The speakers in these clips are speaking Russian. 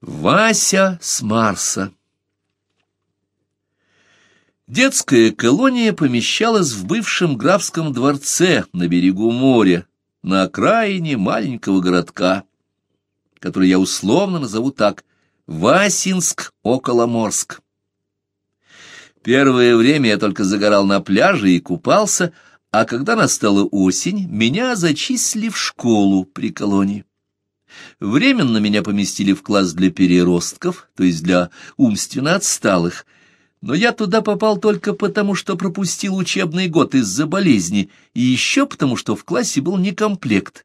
Вася с Марса Детская колония помещалась в бывшем графском дворце на берегу моря, на окраине маленького городка, который я условно назову так — Васинск-Околоморск. Первое время я только загорал на пляже и купался, а когда настала осень, меня зачислили в школу при колонии. Временно меня поместили в класс для переростков, то есть для умственно отсталых, но я туда попал только потому, что пропустил учебный год из-за болезни, и еще потому, что в классе был некомплект.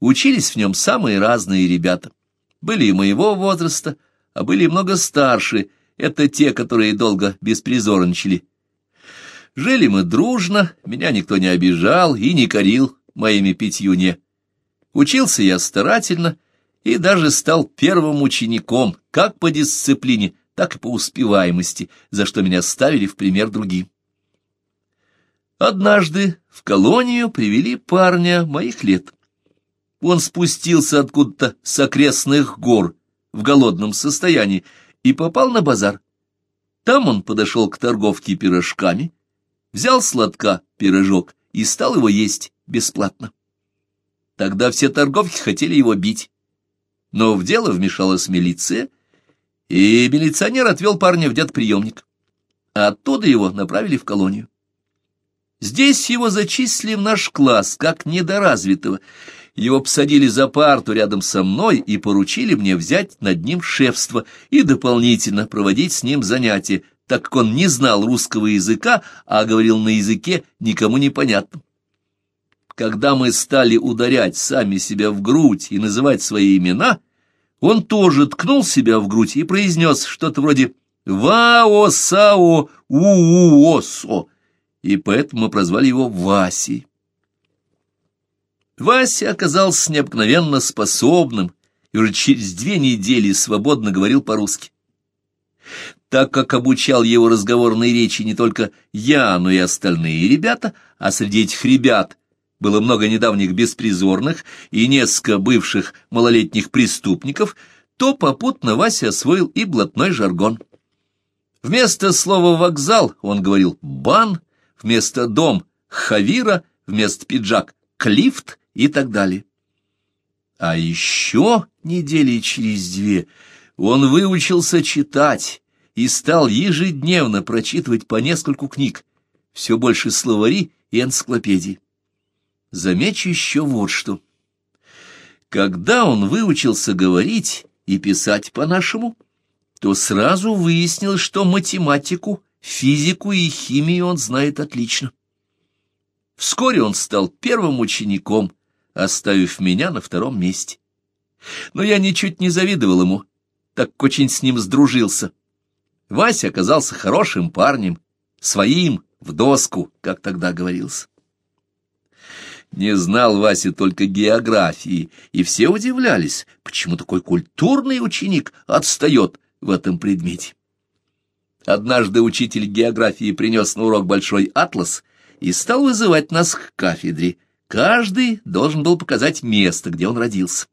Учились в нем самые разные ребята. Были и моего возраста, а были и много старше, это те, которые долго беспризорничали. Жили мы дружно, меня никто не обижал и не корил моими пятью не. Учился я старательно и даже стал первым учеником, как по дисциплине, так и по успеваемости, за что меня ставили в пример другим. Однажды в колонию привели парня моих лет. Он спустился откуда-то с окрестных гор в голодном состоянии и попал на базар. Там он подошел к торговке пирожками, взял сладка пирожок и стал его есть бесплатно. Тогда все торговки хотели его бить. Но в дело вмешалась милиция, и милиционер отвел парня в дядприемник. Оттуда его направили в колонию. Здесь его зачислили в наш класс, как недоразвитого. Его посадили за парту рядом со мной и поручили мне взять над ним шефство и дополнительно проводить с ним занятия, так как он не знал русского языка, а говорил на языке никому непонятном. Когда мы стали ударять сами себя в грудь и называть свои имена, он тоже ткнул себя в грудь и произнес что-то вроде «Вао-сао у-у-осо», и поэтому мы прозвали его Васей. Вася оказался необыкновенно способным и уже через две недели свободно говорил по-русски. Так как обучал его разговорной речи не только я, но и остальные ребята, а среди этих ребят было много недавних беспризорных и несколько бывших малолетних преступников, то попутно Вася освоил и блатной жаргон. Вместо слова «вокзал» он говорил «бан», вместо «дом» — «хавира», вместо «пиджак» — «клифт» и так далее. А еще недели через две он выучился читать и стал ежедневно прочитывать по нескольку книг, все больше словари и энциклопедий. Замечу еще вот что. Когда он выучился говорить и писать по-нашему, то сразу выяснилось, что математику, физику и химию он знает отлично. Вскоре он стал первым учеником, оставив меня на втором месте. Но я ничуть не завидовал ему, так очень с ним сдружился. Вася оказался хорошим парнем, своим, в доску, как тогда говорилось. Не знал Вася только географии, и все удивлялись, почему такой культурный ученик отстает в этом предмете. Однажды учитель географии принес на урок большой атлас и стал вызывать нас к кафедре. Каждый должен был показать место, где он родился.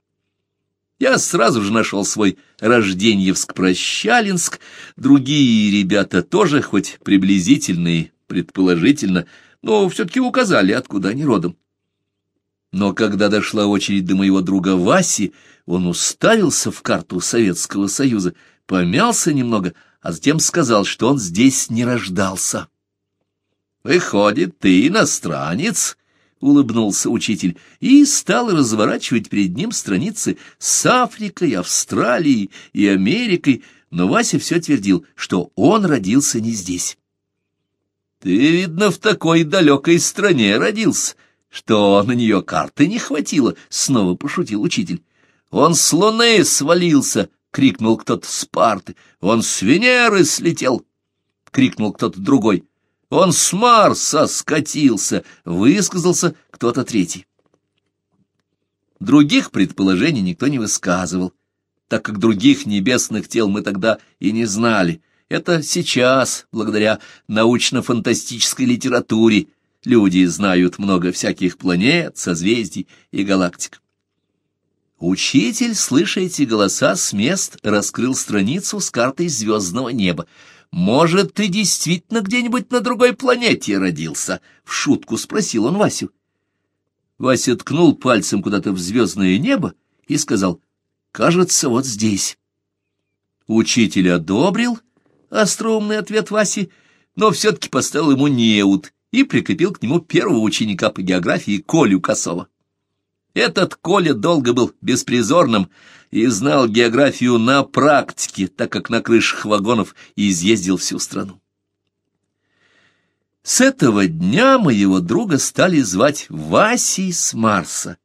Я сразу же нашел свой Рожденьевск-Прощалинск, другие ребята тоже, хоть приблизительные, предположительно, но все-таки указали, откуда они родом. Но когда дошла очередь до моего друга Васи, он уставился в карту Советского Союза, помялся немного, а затем сказал, что он здесь не рождался. «Выходит, ты иностранец?» — улыбнулся учитель и стал разворачивать перед ним страницы с Африкой, Австралией и Америкой, но Вася все твердил, что он родился не здесь. «Ты, видно, в такой далекой стране родился», что на нее карты не хватило, — снова пошутил учитель. Он с луны свалился, — крикнул кто-то с парты. Он с Венеры слетел, — крикнул кто-то другой. Он с Марса скатился, — высказался кто-то третий. Других предположений никто не высказывал, так как других небесных тел мы тогда и не знали. Это сейчас, благодаря научно-фантастической литературе, Люди знают много всяких планет, созвездий и галактик. Учитель, слыша эти голоса с мест, раскрыл страницу с картой звездного неба. «Может, ты действительно где-нибудь на другой планете родился?» — в шутку спросил он Васю. Вася ткнул пальцем куда-то в звездное небо и сказал, «Кажется, вот здесь». Учитель одобрил остроумный ответ Васи, но все-таки поставил ему неуд и прикрепил к нему первого ученика по географии Колю Косова. Этот Коля долго был беспризорным и знал географию на практике, так как на крышах вагонов изъездил всю страну. С этого дня моего друга стали звать Васей с Марса.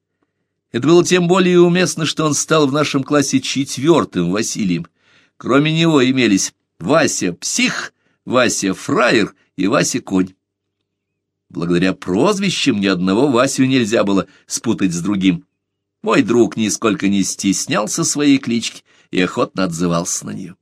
Это было тем более уместно, что он стал в нашем классе четвертым Василием. Кроме него имелись Вася Псих, Вася Фраер и Вася Конь. Благодаря прозвищам ни одного Васю нельзя было спутать с другим. Мой друг нисколько не стеснялся своей клички и охотно отзывался на нее.